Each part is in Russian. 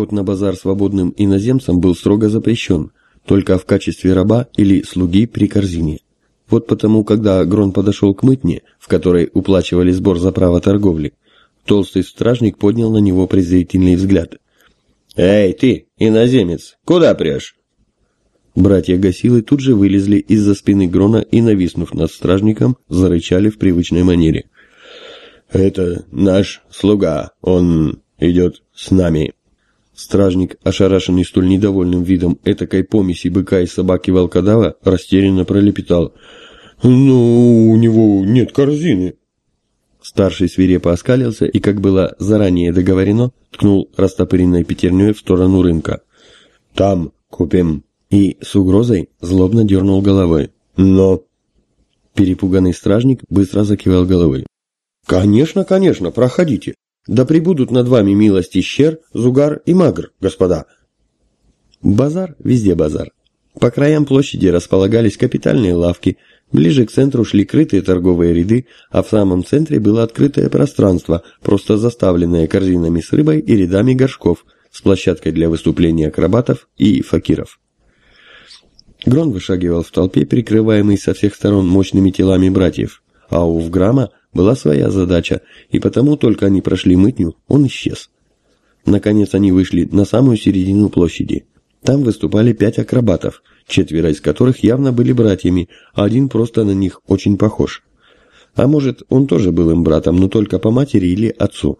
Вход на базар свободным иноземцам был строго запрещен, только в качестве раба или слуги при корзине. Вот потому, когда Грон подошел к мытне, в которой уплачивали сбор за право торговли, толстый стражник поднял на него презрительный взгляд. «Эй, ты, иноземец, куда прешь?» Братья Гасилы тут же вылезли из-за спины Грона и, нависнув над стражником, зарычали в привычной манере. «Это наш слуга, он идет с нами». Стражник, ошарашенный столь недовольным видом этакой помеси быка и собаки волкодава, растерянно пролепетал. «Ну, у него нет корзины». Старший свирепо оскалился и, как было заранее договорено, ткнул растопыренной пятерней в сторону рынка. «Там купим». И с угрозой злобно дернул головой. «Но...» Перепуганный стражник быстро закивал головой. «Конечно, конечно, проходите. Да прибудут над вами милости щер, зугар и магр, господа. Базар, везде базар. По краям площади располагались капитальные лавки, ближе к центру шли крытые торговые ряды, а в самом центре было открытое пространство, просто заставленное корзинами с рыбой и рядами горшков, с площадкой для выступления акробатов и факиров. Грон вышагивал в толпе, прикрываемый со всех сторон мощными телами братьев, а у Вграма была своя задача, и потому только они прошли мытню, он исчез. Наконец они вышли на самую середину площади. Там выступали пять акробатов, четверо из которых явно были братьями, а один просто на них очень похож. А может, он тоже был им братом, но только по матери или отцу.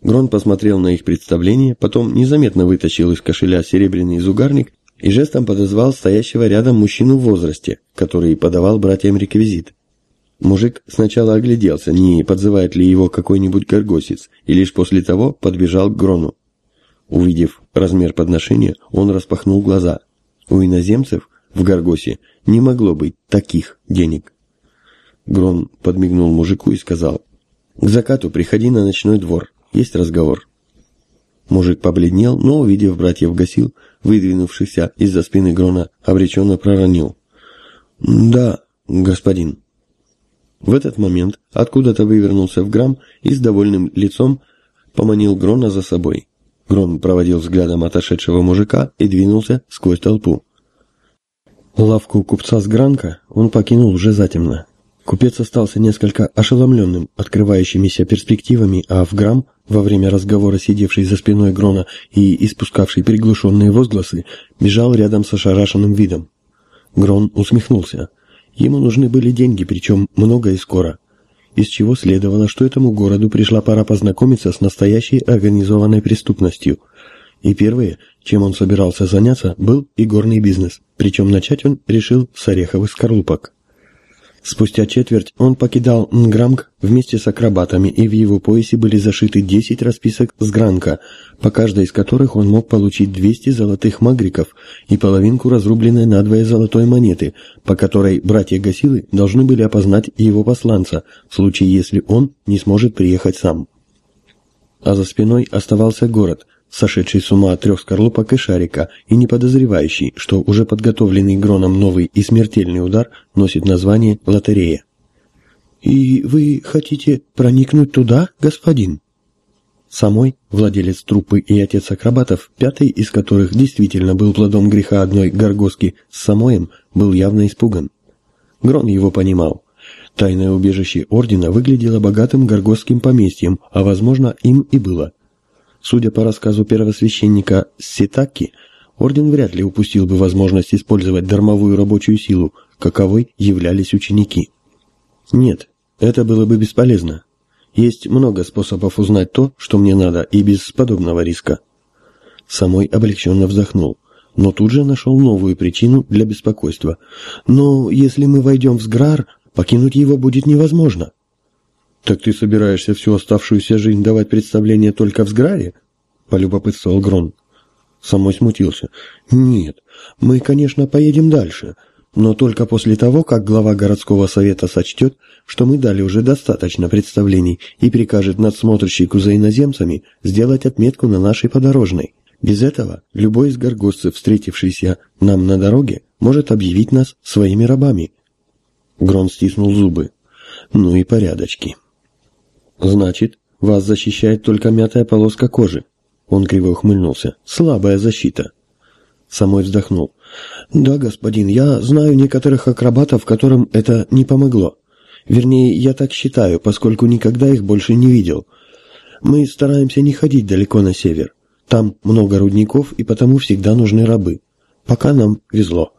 Грон посмотрел на их представление, потом незаметно вытащил из кошеля серебряный зугарник и жестом подозвал стоящего рядом мужчину в возрасте, который подавал братьям реквизит. Мужик сначала огляделся, не подзывает ли его какой-нибудь горгосец, и лишь после того подбежал к Грону. Увидев размер подношения, он распахнул глаза. У иноземцев в Гаргосе не могло быть таких денег. Грон подмигнул мужику и сказал, «К закату приходи на ночной двор, есть разговор». Мужик побледнел, но, увидев братьев Гасил, выдвинувшихся из-за спины Грона, обреченно проронил. «Да, господин». В этот момент откуда-то вывернулся в грамм и с довольным лицом поманил Грона за собой. Грон проводил взглядом отошедшего мужика и двинулся сквозь толпу. Лавку купца с Гранка он покинул уже затемно. Купец остался несколько ошеломленным открывающимися перспективами, а в грамм, во время разговора сидевший за спиной Грона и испускавший приглушенные возгласы, бежал рядом с ошарашенным видом. Грон усмехнулся. Ему нужны были деньги, причем много и скоро. Из чего следовало, что этому городу пришла пора познакомиться с настоящей организованной преступностью. И первое, чем он собирался заняться, был игорный бизнес, причем начать он решил с ореховых скорлупок. Спустя четверть он покидал Нграмг вместе с акробатами, и в его поясе были зашиты 10 расписок с Гранка, по каждой из которых он мог получить 200 золотых магриков и половинку разрубленной надвое золотой монеты, по которой братья Гасилы должны были опознать его посланца, в случае если он не сможет приехать сам. А за спиной оставался город – сошедший с ума от трех скорлупок и шарика, и не подозревающий, что уже подготовленный Гроном новый и смертельный удар носит название «Лотерея». «И вы хотите проникнуть туда, господин?» Самой, владелец труппы и отец акробатов, пятый из которых действительно был плодом греха одной горгоски с Самоем, был явно испуган. Грон его понимал. Тайное убежище Ордена выглядело богатым горгосским поместьем, а возможно им и было. Судя по рассказу первосвященника Ситаки, орден вряд ли упустил бы возможность использовать дармовую рабочую силу, каковой являлись ученики. Нет, это было бы бесполезно. Есть много способов узнать то, что мне надо, и без подобного риска. Самой облегченно вздохнул, но тут же нашел новую причину для беспокойства. Но если мы войдем в Сграр, покинуть его будет невозможно. «Так ты собираешься всю оставшуюся жизнь давать представление только в Сграре?» — полюбопытствовал Грон. Самой смутился. «Нет, мы, конечно, поедем дальше, но только после того, как глава городского совета сочтет, что мы дали уже достаточно представлений и прикажет надсмотрщику за иноземцами сделать отметку на нашей подорожной. Без этого любой из горгостцев, встретившийся нам на дороге, может объявить нас своими рабами». Грон стиснул зубы. «Ну и порядочки». Значит, вас защищает только мятая полоска кожи. Он криво ухмыльнулся. «Слабая защита». Самой вздохнул. «Да, господин, я знаю некоторых акробатов, которым это не помогло. Вернее, я так считаю, поскольку никогда их больше не видел. Мы стараемся не ходить далеко на север. Там много рудников, и потому всегда нужны рабы. Пока нам везло».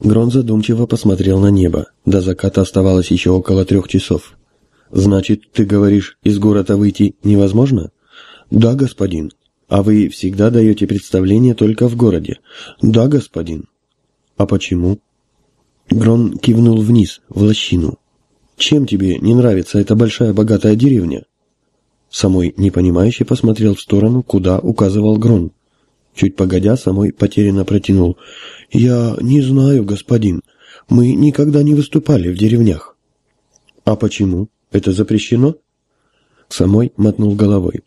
Грон задумчиво посмотрел на небо. До заката оставалось еще около трех часов. «Значит, ты говоришь, из города выйти невозможно?» «Да, господин. А вы всегда даете представление только в городе?» «Да, господин». «А почему?» Грон кивнул вниз, в лощину. «Чем тебе не нравится эта большая богатая деревня?» Самой непонимающе посмотрел в сторону, куда указывал Грон. Чуть погодя, Самой потерянно протянул. «Я не знаю, господин. Мы никогда не выступали в деревнях». «А почему? Это запрещено?» Самой мотнул головой.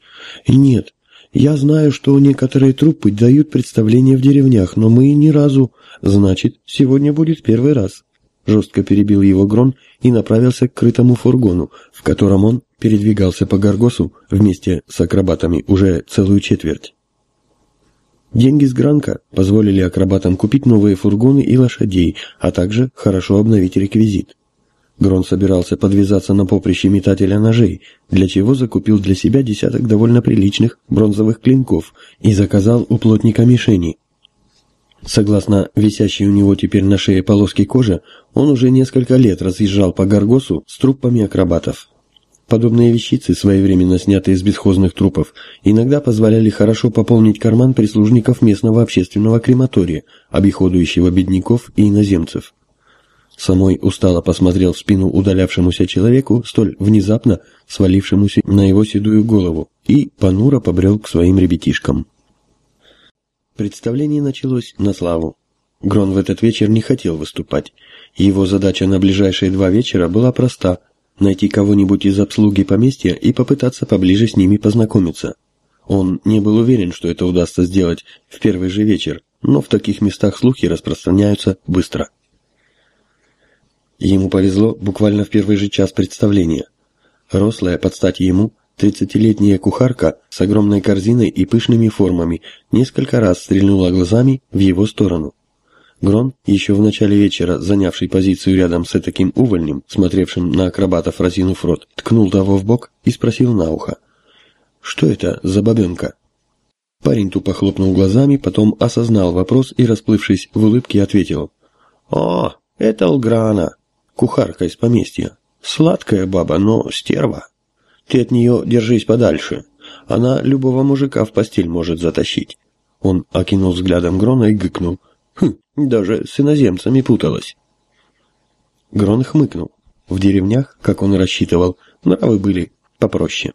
«Нет, я знаю, что некоторые труппы дают представления в деревнях, но мы ни разу...» «Значит, сегодня будет первый раз». Жестко перебил его Грон и направился к крытому фургону, в котором он передвигался по Гаргосу вместе с акробатами уже целую четверть. Деньги с Гранка позволили акробатам купить новые фургоны и лошадей, а также хорошо обновить реквизит. Грон собирался подвязаться на поприще метателя ножей, для чего закупил для себя десяток довольно приличных бронзовых клинков и заказал у плотника мишени. Согласно висящей у него теперь на шее полоски кожи, он уже несколько лет разъезжал по Гаргосу с трупами акробатов. Подобные вещицы, своевременно снятые из бесхозных трупов, иногда позволяли хорошо пополнить карман прислужников местного общественного крематория, обиходующего бедняков и иноземцев. Самой устало посмотрел в спину удалявшемуся человеку, столь внезапно свалившемуся на его седую голову, и понуро побрел к своим ребятишкам. Представление началось на славу. Грон в этот вечер не хотел выступать. Его задача на ближайшие два вечера была проста – найти кого-нибудь из обслуги поместья и попытаться поближе с ними познакомиться. Он не был уверен, что это удастся сделать в первый же вечер, но в таких местах слухи распространяются быстро. Ему повезло буквально в первый же час представления. Рослая, под стать ему, тридцатилетняя кухарка с огромной корзиной и пышными формами несколько раз стрельнула глазами в его сторону. Грон, еще в начале вечера занявший позицию рядом с таким увольнем, смотревшим на акробатов разинув рот, ткнул того в бок и спросил на ухо. «Что это за бабенка?» Парень тупо хлопнул глазами, потом осознал вопрос и, расплывшись в улыбке, ответил. «О, это Лграна, кухарка из поместья. Сладкая баба, но стерва. Ты от нее держись подальше. Она любого мужика в постель может затащить. Он окинул взглядом Грона и гыкнул. Хм, даже с иноземцами путалась. Грон хмыкнул. В деревнях, как он рассчитывал, нравы были попроще.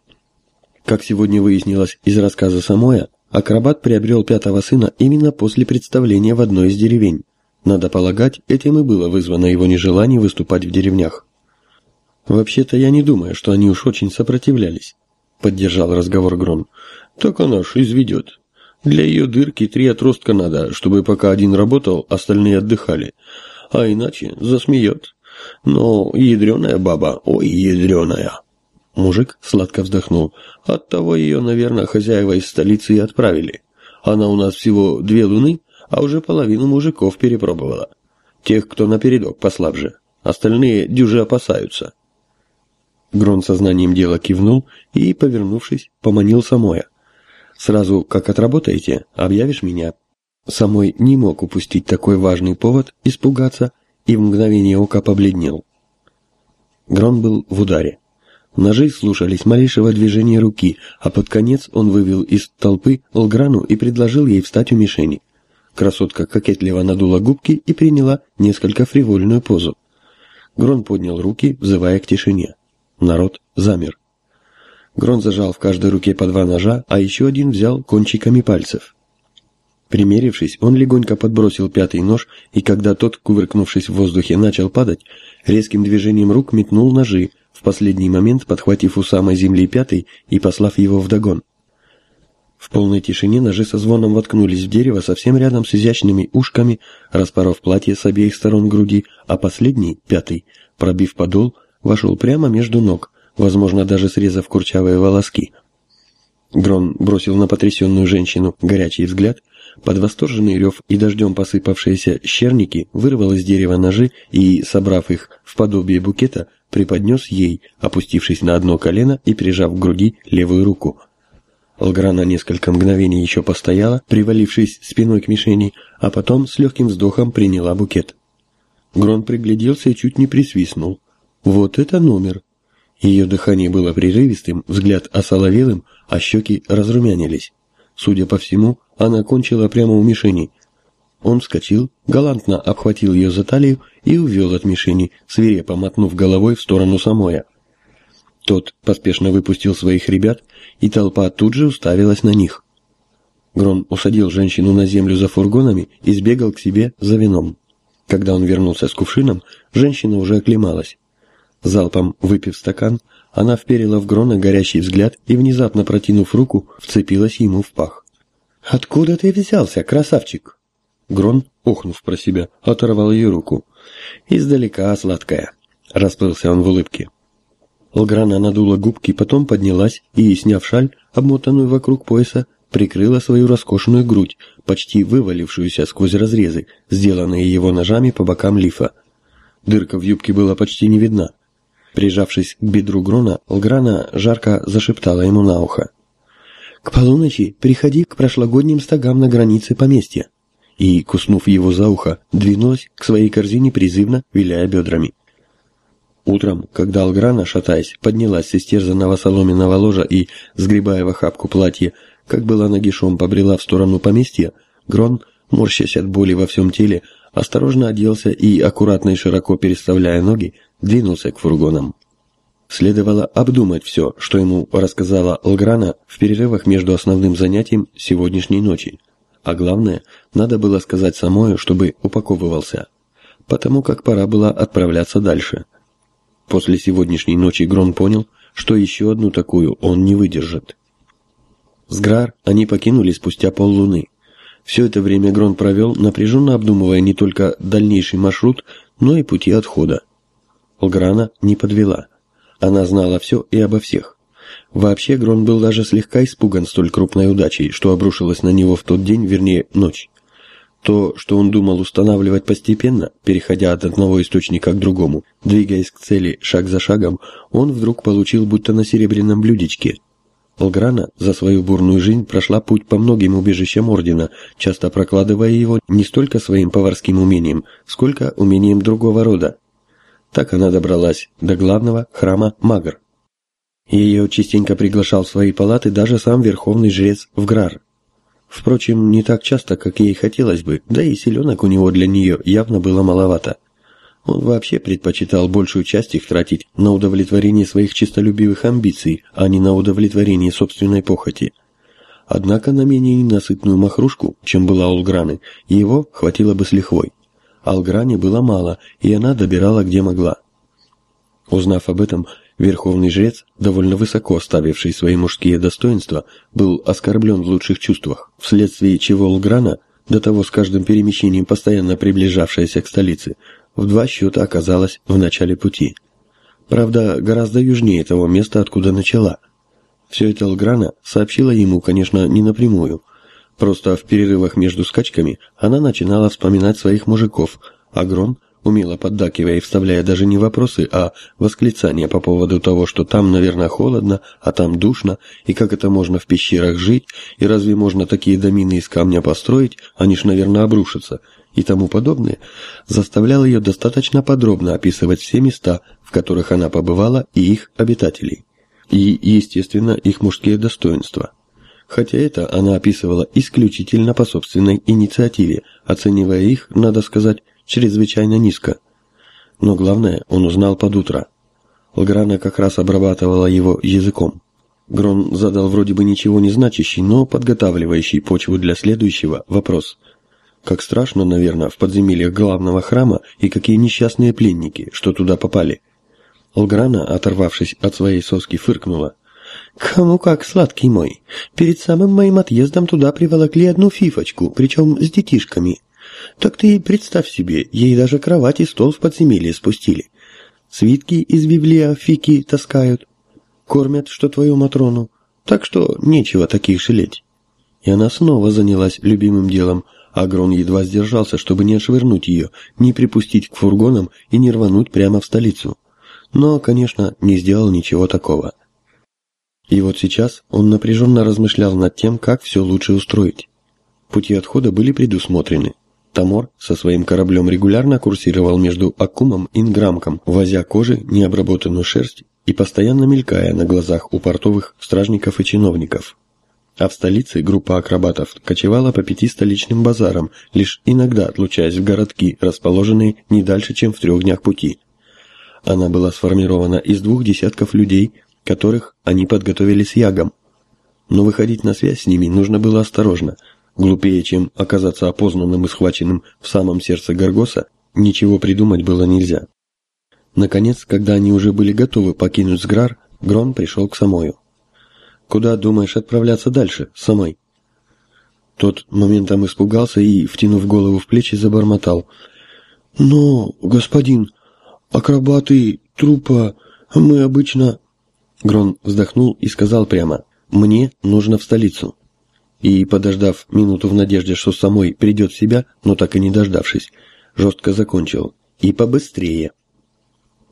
Как сегодня выяснилось из рассказа Самоя, акробат приобрел пятого сына именно после представления в одной из деревень. Надо полагать, этим и было вызвано его нежелание выступать в деревнях. «Вообще-то я не думаю, что они уж очень сопротивлялись», — поддержал разговор Грон. «Так она ж изведет. Для ее дырки три отростка надо, чтобы пока один работал, остальные отдыхали. А иначе засмеет. Но ядреная баба, ой, ядреная». Мужик сладко вздохнул. «Оттого ее, наверное, хозяева из столицы и отправили. Она у нас всего две луны, а уже половину мужиков перепробовала. Тех, кто напередок послабже. Остальные дюжи опасаются. Грон сознанием дела кивнул и, повернувшись, поманил Самоя. «Сразу, как отработаете, объявишь меня». Самой не мог упустить такой важный повод, испугаться, и в мгновение ока побледнел. Грон был в ударе. Ножи слушались малейшего движения руки, а под конец он вывел из толпы Лграну и предложил ей встать у мишени. Красотка кокетливо надула губки и приняла несколько фривольную позу. Грон поднял руки, взывая к тишине. Народ замер. Грон зажал в каждой руке по два ножа, а еще один взял кончиками пальцев. Примерившись, он легонько подбросил пятый нож, и когда тот, кувыркнувшись в воздухе, начал падать, резким движением рук метнул ножи, в последний момент подхватив у самой земли пятый и послав его вдогон. В полной тишине ножи со звоном воткнулись в дерево совсем рядом с изящными ушками, распоров платье с обеих сторон груди, а последний, пятый, пробив подол, вошел прямо между ног, возможно, даже срезав курчавые волоски. Грон бросил на потрясенную женщину горячий взгляд, под восторженный рев и дождем посыпавшиеся щерники вырвал из дерева ножи и, собрав их в подобие букета, преподнес ей, опустившись на одно колено и прижав к груди левую руку. Лграна несколько мгновений еще постояла, привалившись спиной к мишени, а потом с легким вздохом приняла букет. Грон пригляделся и чуть не присвистнул. Вот это номер! Ее дыхание было прерывистым, взгляд осоловелым, а щеки разрумянились. Судя по всему, она кончила прямо у мишени. Он вскочил, галантно обхватил ее за талию и увел от мишени, свирепо мотнув головой в сторону Самоя. Тот поспешно выпустил своих ребят, и толпа тут же уставилась на них. Грон усадил женщину на землю за фургонами и сбегал к себе за вином. Когда он вернулся с кувшином, женщина уже оклемалась. Залпом выпив стакан, она вперила в Грона горящий взгляд и, внезапно протянув руку, вцепилась ему в пах. «Откуда ты взялся, красавчик?» Грон, охнув про себя, оторвал ее руку. «Издалека, сладкая», — расплылся он в улыбке. Лграна надула губки, потом поднялась и, сняв шаль, обмотанную вокруг пояса, прикрыла свою роскошную грудь, почти вывалившуюся сквозь разрезы, сделанные его ножами по бокам лифа. Дырка в юбке была почти не видна. Прижавшись к бедру Грона, Лграна жарко зашептала ему на ухо. «К полуночи приходи к прошлогодним стогам на границе поместья». И, куснув его за ухо, двинулась к своей корзине призывно, виляя бедрами. Утром, когда Алграна, шатаясь, поднялась с истерзанного соломенного ложа и, сгребая в охапку платье, как была нагишом побрела в сторону поместья, Грон, морщась от боли во всем теле, осторожно оделся и, аккуратно и широко переставляя ноги, двинулся к фургонам. Следовало обдумать все, что ему рассказала Лграна в перерывах между основным занятием сегодняшней ночи. А главное, надо было сказать самое, чтобы упаковывался. Потому как пора было отправляться дальше. После сегодняшней ночи Грон понял, что еще одну такую он не выдержит. Сграр они покинули спустя поллуны. Все это время Грон провел, напряженно обдумывая не только дальнейший маршрут, но и пути отхода. Лграна не подвела. Она знала все и обо всех. Вообще Грон был даже слегка испуган столь крупной удачей, что обрушилось на него в тот день, вернее, ночь. То, что он думал устанавливать постепенно, переходя от одного источника к другому, двигаясь к цели шаг за шагом, он вдруг получил будто на серебряном блюдечке. Лграна за свою бурную жизнь прошла путь по многим убежищам Ордена, часто прокладывая его не столько своим поварским умением, сколько умением другого рода, так она добралась до главного храма Магр. Ее частенько приглашал в свои палаты даже сам верховный жрец Вграр. Впрочем, не так часто, как ей хотелось бы, да и селенок у него для нее явно было маловато. Он вообще предпочитал большую часть их тратить на удовлетворение своих честолюбивых амбиций, а не на удовлетворение собственной похоти. Однако на менее ненасытную махрушку, чем была у Лграны, его хватило бы с лихвой. Алграни было мало, и она добирала где могла. Узнав об этом, верховный жрец, довольно высоко ставивший свои мужские достоинства, был оскорблен в лучших чувствах, вследствие чего Лграна, до того с каждым перемещением постоянно приближавшаяся к столице, в два счета оказалась в начале пути. Правда, гораздо южнее того места, откуда начала. Все это Лграна сообщила ему, конечно, не напрямую, Просто в перерывах между скачками она начинала вспоминать своих мужиков, а Грон, умело поддакивая и вставляя даже не вопросы, а восклицания по поводу того, что там, наверное, холодно, а там душно, и как это можно в пещерах жить, и разве можно такие домины из камня построить, они ж, наверное, обрушатся, и тому подобное, заставлял ее достаточно подробно описывать все места, в которых она побывала, и их обитателей. И, естественно, их мужские достоинства хотя это она описывала исключительно по собственной инициативе, оценивая их, надо сказать, чрезвычайно низко. Но главное, он узнал под утро. Лграна как раз обрабатывала его языком. Грон задал вроде бы ничего не значащий, но подготавливающий почву для следующего вопрос. Как страшно, наверное, в подземельях главного храма и какие несчастные пленники, что туда попали. Лграна, оторвавшись от своей соски, фыркнула. «Кому как, сладкий мой. Перед самым моим отъездом туда приволокли одну фифочку, причем с детишками. Так ты представь себе, ей даже кровать и стол в подземелье спустили. Свитки из библиофики таскают. Кормят, что твою Матрону. так что нечего таких жалеть. И она снова занялась любимым делом, а Грон едва сдержался, чтобы не отшвырнуть ее, не припустить к фургонам и не рвануть прямо в столицу. Но, конечно, не сделал ничего такого. И вот сейчас он напряженно размышлял над тем, как все лучше устроить. Пути отхода были предусмотрены. Тамор со своим кораблем регулярно курсировал между Акумом и Инграмком, возя кожи, необработанную шерсть и постоянно мелькая на глазах у портовых стражников и чиновников. А в столице группа акробатов кочевала по пяти столичным базарам, лишь иногда отлучаясь в городки, расположенные не дальше, чем в трех днях пути. Она была сформирована из двух десятков людей, которых они подготовили с ягом. Но выходить на связь с ними нужно было осторожно – Глупее, чем оказаться опознанным и схваченным в самом сердце Гаргоса, ничего придумать было нельзя. Наконец, когда они уже были готовы покинуть Сграр, Грон пришел к Самою. «Куда думаешь отправляться дальше, Самой?» Тот моментом испугался и, втянув голову в плечи, забормотал. «Но, господин, акробаты, трупа, мы обычно...» Грон вздохнул и сказал прямо. «Мне нужно в столицу» и, подождав минуту в надежде, что самой придет в себя, но так и не дождавшись, жестко закончил. И побыстрее.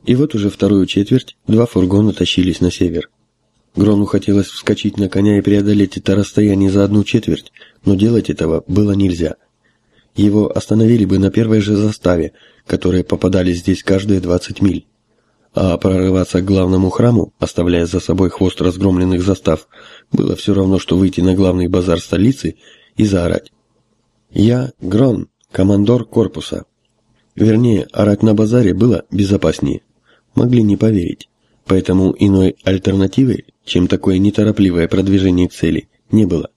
И вот уже вторую четверть два фургона тащились на север. Грону хотелось вскочить на коня и преодолеть это расстояние за одну четверть, но делать этого было нельзя. Его остановили бы на первой же заставе, которые попадались здесь каждые 20 миль а прорываться к главному храму, оставляя за собой хвост разгромленных застав, было все равно, что выйти на главный базар столицы и заорать. «Я Грон, командор корпуса». Вернее, орать на базаре было безопаснее. Могли не поверить. Поэтому иной альтернативы, чем такое неторопливое продвижение к цели, не было.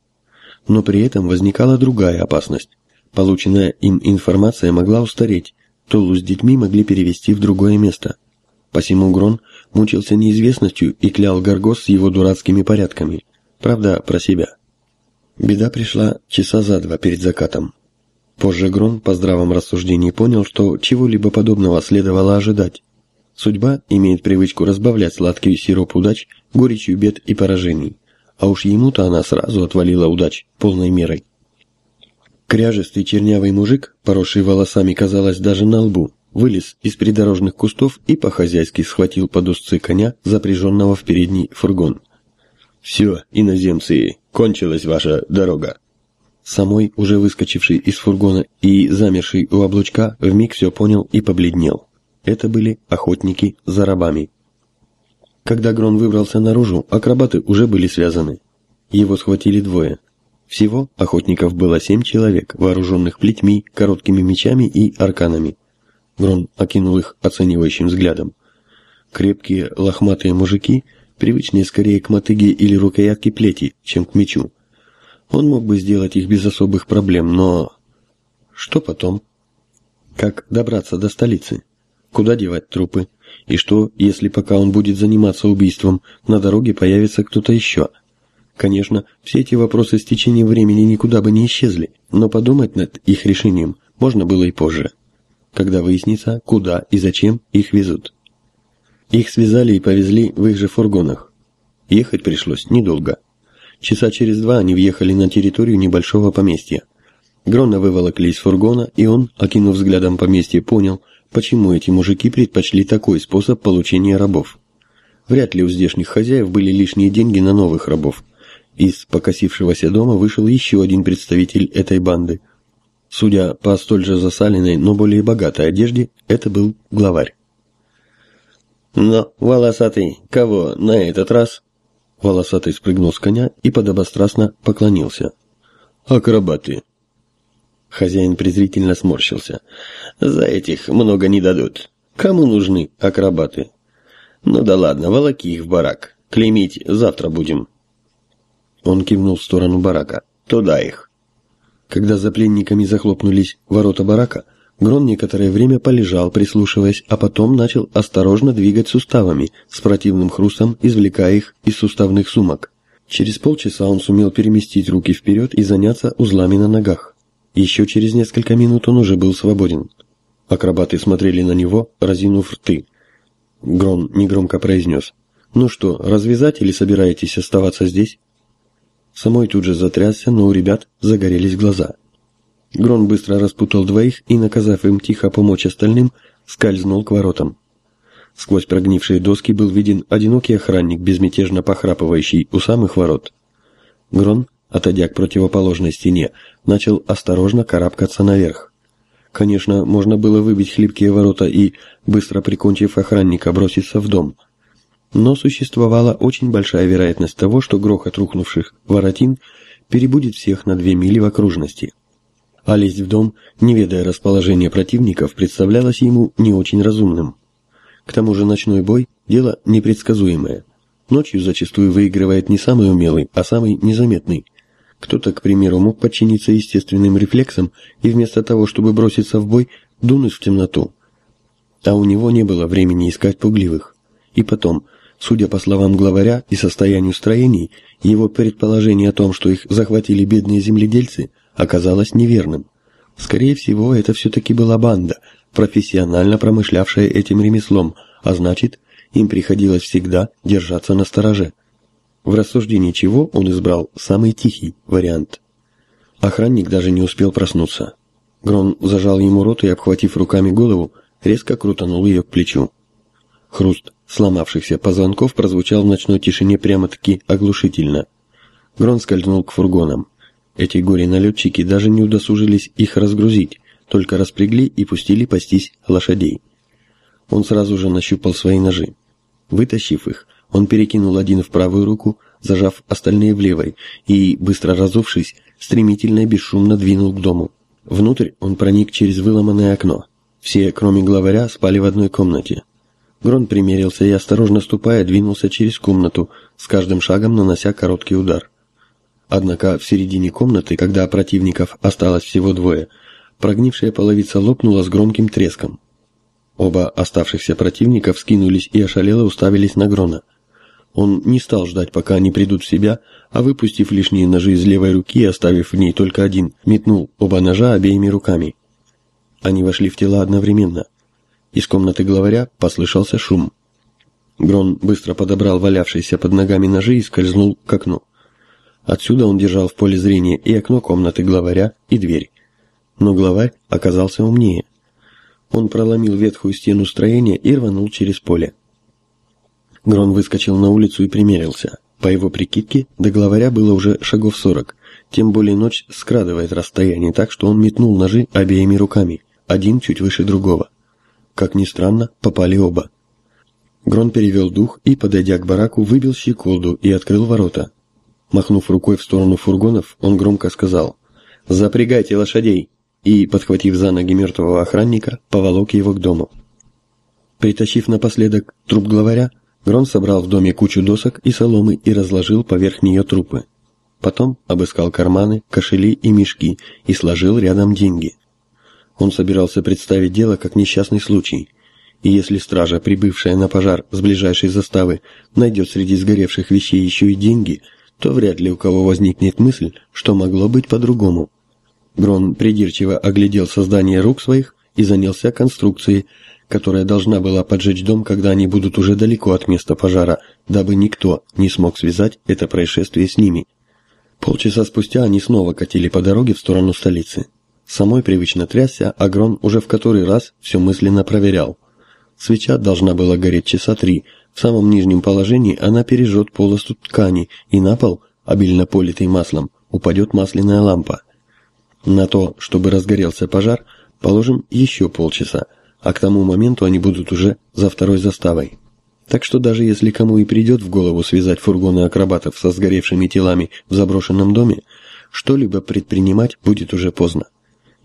Но при этом возникала другая опасность. Полученная им информация могла устареть, Тулу с детьми могли перевести в другое место – Посему Грон мучился неизвестностью и клял Гаргос с его дурацкими порядками. Правда, про себя. Беда пришла часа за два перед закатом. Позже Грон по здравом рассуждении понял, что чего-либо подобного следовало ожидать. Судьба имеет привычку разбавлять сладкий сироп удач горечью бед и поражений. А уж ему-то она сразу отвалила удач полной мерой. Кряжестый чернявый мужик, поросший волосами, казалось, даже на лбу, вылез из придорожных кустов и по-хозяйски схватил под узцы коня, запряженного в передний фургон. «Все, иноземцы, кончилась ваша дорога!» Самой, уже выскочивший из фургона и замерший у облучка, вмиг все понял и побледнел. Это были охотники за рабами. Когда Грон выбрался наружу, акробаты уже были связаны. Его схватили двое. Всего охотников было семь человек, вооруженных плетьми, короткими мечами и арканами. Грон окинул их оценивающим взглядом. Крепкие, лохматые мужики, привычные скорее к мотыге или рукоятке плети, чем к мечу. Он мог бы сделать их без особых проблем, но... Что потом? Как добраться до столицы? Куда девать трупы? И что, если пока он будет заниматься убийством, на дороге появится кто-то еще? Конечно, все эти вопросы с течением времени никуда бы не исчезли, но подумать над их решением можно было и позже когда выяснится, куда и зачем их везут. Их связали и повезли в их же фургонах. Ехать пришлось недолго. Часа через два они въехали на территорию небольшого поместья. Грона выволокли из фургона, и он, окинув взглядом поместье, понял, почему эти мужики предпочли такой способ получения рабов. Вряд ли у здешних хозяев были лишние деньги на новых рабов. Из покосившегося дома вышел еще один представитель этой банды – Судя по столь же засаленной, но более богатой одежде, это был главарь. «Но, волосатый, кого на этот раз?» Волосатый спрыгнул с коня и подобострастно поклонился. «Акробаты». Хозяин презрительно сморщился. «За этих много не дадут. Кому нужны акробаты?» «Ну да ладно, волоки их в барак. Клеймить завтра будем». Он кивнул в сторону барака. «Туда их». Когда за пленниками захлопнулись ворота барака, Грон некоторое время полежал, прислушиваясь, а потом начал осторожно двигать суставами, с противным хрустом извлекая их из суставных сумок. Через полчаса он сумел переместить руки вперед и заняться узлами на ногах. Еще через несколько минут он уже был свободен. Акробаты смотрели на него, разинув рты. Грон негромко произнес. «Ну что, развязать или собираетесь оставаться здесь?» Самой тут же затрясся, но у ребят загорелись глаза. Грон быстро распутал двоих и, наказав им тихо помочь остальным, скользнул к воротам. Сквозь прогнившие доски был виден одинокий охранник, безмятежно похрапывающий у самых ворот. Грон, отойдя к противоположной стене, начал осторожно карабкаться наверх. Конечно, можно было выбить хлипкие ворота и, быстро прикончив охранника, броситься в дом. Но существовала очень большая вероятность того, что грохот рухнувших воротин перебудет всех на две мили в окружности. А лезть в дом, не ведая расположения противников, представлялось ему не очень разумным. К тому же ночной бой – дело непредсказуемое. Ночью зачастую выигрывает не самый умелый, а самый незаметный. Кто-то, к примеру, мог подчиниться естественным рефлексам и вместо того, чтобы броситься в бой, дунуть в темноту. А у него не было времени искать пугливых. И потом, судя по словам главаря и состоянию строений, его предположение о том, что их захватили бедные земледельцы, оказалось неверным. Скорее всего, это все-таки была банда – профессионально промышлявшая этим ремеслом, а значит, им приходилось всегда держаться на стороже. В рассуждении чего он избрал самый тихий вариант. Охранник даже не успел проснуться. Грон зажал ему рот и, обхватив руками голову, резко крутанул ее к плечу. Хруст сломавшихся позвонков прозвучал в ночной тишине прямо-таки оглушительно. Грон скользнул к фургонам. Эти горе-налетчики даже не удосужились их разгрузить, только распрягли и пустили пастись лошадей. Он сразу же нащупал свои ножи. Вытащив их, он перекинул один в правую руку, зажав остальные в левой, и, быстро разувшись, стремительно и бесшумно двинул к дому. Внутрь он проник через выломанное окно. Все, кроме главаря, спали в одной комнате. Грон примерился и, осторожно ступая, двинулся через комнату, с каждым шагом нанося короткий удар. Однако в середине комнаты, когда противников осталось всего двое, Прогнившая половица лопнула с громким треском. Оба оставшихся противника вскинулись и ошалело уставились на Грона. Он не стал ждать, пока они придут в себя, а выпустив лишние ножи из левой руки и оставив в ней только один, метнул оба ножа обеими руками. Они вошли в тела одновременно. Из комнаты главаря послышался шум. Грон быстро подобрал валявшиеся под ногами ножи и скользнул к окну. Отсюда он держал в поле зрения и окно комнаты главаря, и дверь. Но главарь оказался умнее. Он проломил ветхую стену строения и рванул через поле. Грон выскочил на улицу и примерился. По его прикидке, до главаря было уже шагов сорок, тем более ночь скрадывает расстояние так, что он метнул ножи обеими руками, один чуть выше другого. Как ни странно, попали оба. Грон перевел дух и, подойдя к бараку, выбил щеколду и открыл ворота. Махнув рукой в сторону фургонов, он громко сказал «Запрягайте лошадей!» и, подхватив за ноги мертвого охранника, поволок его к дому. Притащив напоследок труп главаря, Грон собрал в доме кучу досок и соломы и разложил поверх нее трупы. Потом обыскал карманы, кошели и мешки и сложил рядом деньги. Он собирался представить дело как несчастный случай, и если стража, прибывшая на пожар с ближайшей заставы, найдет среди сгоревших вещей еще и деньги, то вряд ли у кого возникнет мысль, что могло быть по-другому. Грон придирчиво оглядел создание рук своих и занялся конструкцией, которая должна была поджечь дом, когда они будут уже далеко от места пожара, дабы никто не смог связать это происшествие с ними. Полчаса спустя они снова катили по дороге в сторону столицы. Самой привычно трясся, а Грон уже в который раз все мысленно проверял. Свеча должна была гореть часа три. В самом нижнем положении она пережжет полосту ткани, и на пол, обильно политый маслом, упадет масляная лампа – на то, чтобы разгорелся пожар, положим еще полчаса, а к тому моменту они будут уже за второй заставой. Так что даже если кому и придет в голову связать фургоны акробатов со сгоревшими телами в заброшенном доме, что-либо предпринимать будет уже поздно.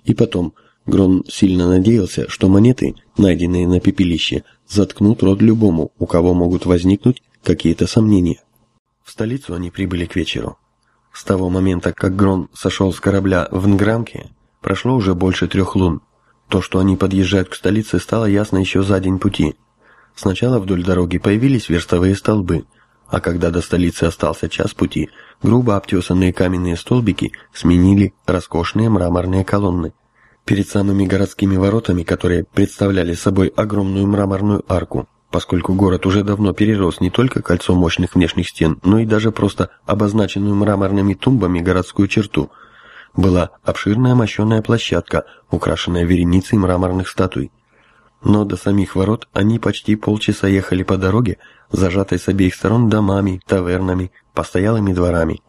И потом, Грон сильно надеялся, что монеты, найденные на пепелище, заткнут рот любому, у кого могут возникнуть какие-то сомнения. В столицу они прибыли к вечеру. С того момента, как Грон сошел с корабля в Нграмке, прошло уже больше трех лун. То, что они подъезжают к столице, стало ясно еще за день пути. Сначала вдоль дороги появились верстовые столбы, а когда до столицы остался час пути, грубо обтесанные каменные столбики сменили роскошные мраморные колонны. Перед самыми городскими воротами, которые представляли собой огромную мраморную арку, поскольку город уже давно перерос не только кольцо мощных внешних стен, но и даже просто обозначенную мраморными тумбами городскую черту. Была обширная мощеная площадка, украшенная вереницей мраморных статуй. Но до самих ворот они почти полчаса ехали по дороге, зажатой с обеих сторон домами, тавернами, постоялыми дворами.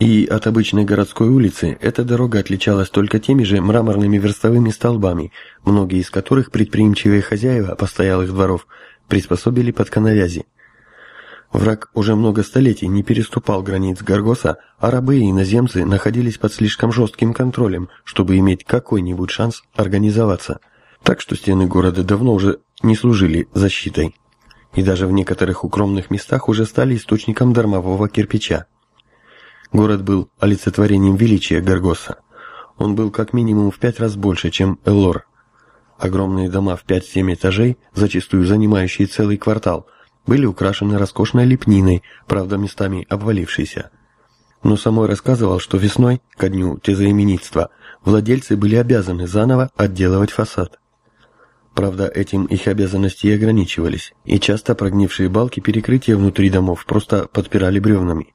И от обычной городской улицы эта дорога отличалась только теми же мраморными верстовыми столбами, многие из которых предприимчивые хозяева постоялых дворов приспособили под коновязи. Враг уже много столетий не переступал границ Гаргоса, а рабы и иноземцы находились под слишком жестким контролем, чтобы иметь какой-нибудь шанс организоваться. Так что стены города давно уже не служили защитой. И даже в некоторых укромных местах уже стали источником дармового кирпича. Город был олицетворением величия Гаргоса. Он был как минимум в пять раз больше, чем Эллор. Огромные дома в 5-7 этажей, зачастую занимающие целый квартал, были украшены роскошной лепниной, правда местами обвалившейся. Но самой рассказывал, что весной, ко дню тезаименитства, владельцы были обязаны заново отделывать фасад. Правда, этим их обязанности и ограничивались, и часто прогнившие балки перекрытия внутри домов просто подпирали бревнами.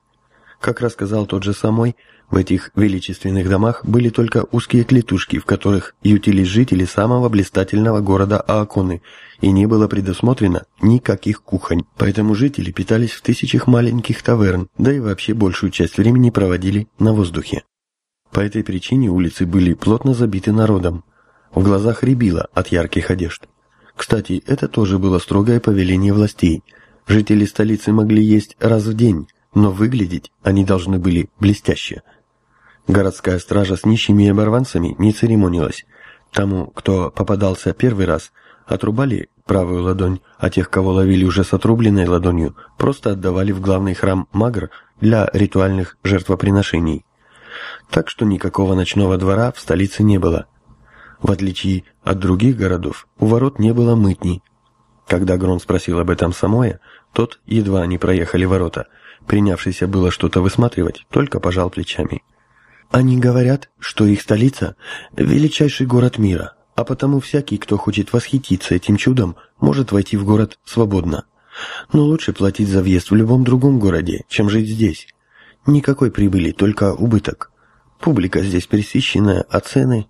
Как рассказал тот же самой, в этих величественных домах были только узкие клетушки, в которых ютились жители самого блистательного города Ааконы, и не было предусмотрено никаких кухонь. Поэтому жители питались в тысячах маленьких таверн, да и вообще большую часть времени проводили на воздухе. По этой причине улицы были плотно забиты народом. В глазах рябило от ярких одежд. Кстати, это тоже было строгое повеление властей. Жители столицы могли есть раз в день, но выглядеть они должны были блестяще. Городская стража с нищими и оборванцами не церемонилась. Тому, кто попадался первый раз, отрубали правую ладонь, а тех, кого ловили уже с отрубленной ладонью, просто отдавали в главный храм Магр для ритуальных жертвоприношений. Так что никакого ночного двора в столице не было. В отличие от других городов, у ворот не было мытней. Когда Грон спросил об этом Самоя, тот, едва они проехали ворота, принявшийся было что-то высматривать, только пожал плечами. Они говорят, что их столица – величайший город мира, а потому всякий, кто хочет восхититься этим чудом, может войти в город свободно. Но лучше платить за въезд в любом другом городе, чем жить здесь. Никакой прибыли, только убыток. Публика здесь пересыщенная, а цены...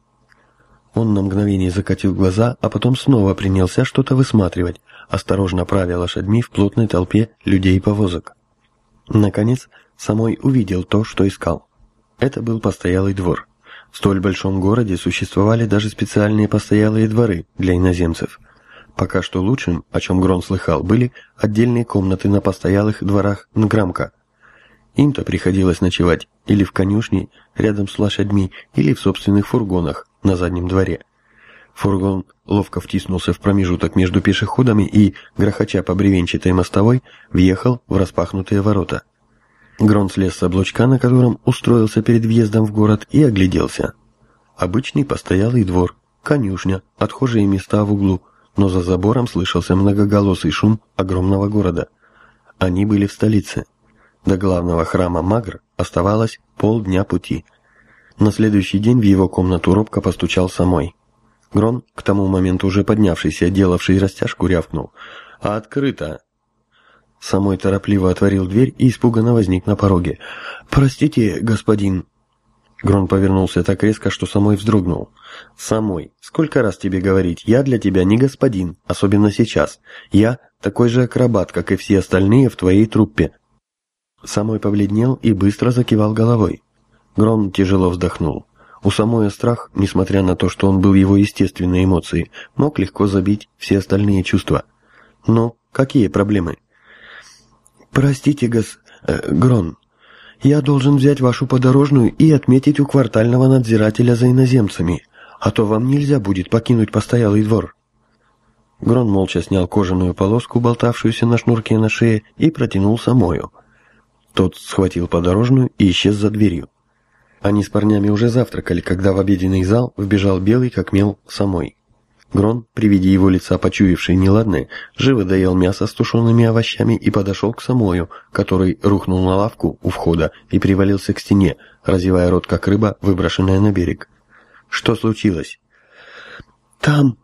Он на мгновение закатил глаза, а потом снова принялся что-то высматривать, осторожно правя лошадьми в плотной толпе людей и повозок. Наконец, Самой увидел то, что искал. Это был постоялый двор. В столь большом городе существовали даже специальные постоялые дворы для иноземцев. Пока что лучшим, о чем Грон слыхал, были отдельные комнаты на постоялых дворах Нграмка. Им-то приходилось ночевать или в конюшне, рядом с лошадьми, или в собственных фургонах на заднем дворе. Фургон ловко втиснулся в промежуток между пешеходами и, грохоча по бревенчатой мостовой, въехал в распахнутые ворота. Грон слез с облучка, на котором устроился перед въездом в город, и огляделся. Обычный постоялый двор, конюшня, отхожие места в углу, но за забором слышался многоголосый шум огромного города. Они были в столице. До главного храма Магр оставалось полдня пути. На следующий день в его комнату робко постучал самой. Грон, к тому моменту уже поднявшийся, делавший растяжку, рявкнул. «А открыто!» Самой торопливо отворил дверь и испуганно возник на пороге. «Простите, господин...» Грон повернулся так резко, что Самой вздрогнул. «Самой, сколько раз тебе говорить, я для тебя не господин, особенно сейчас. Я такой же акробат, как и все остальные в твоей труппе». Самой побледнел и быстро закивал головой. Грон тяжело вздохнул. У Самоя страх, несмотря на то, что он был его естественной эмоцией, мог легко забить все остальные чувства. Но какие проблемы? «Простите, гос... Э, Грон, я должен взять вашу подорожную и отметить у квартального надзирателя за иноземцами, а то вам нельзя будет покинуть постоялый двор». Грон молча снял кожаную полоску, болтавшуюся на шнурке на шее, и протянул Самою. Тот схватил подорожную и исчез за дверью. Они с парнями уже завтракали, когда в обеденный зал вбежал белый, как мел, самой. Грон, при виде его лица почуявший неладное, живо доел мясо с тушеными овощами и подошел к самою, который рухнул на лавку у входа и привалился к стене, разевая рот, как рыба, выброшенная на берег. «Что случилось?» «Там,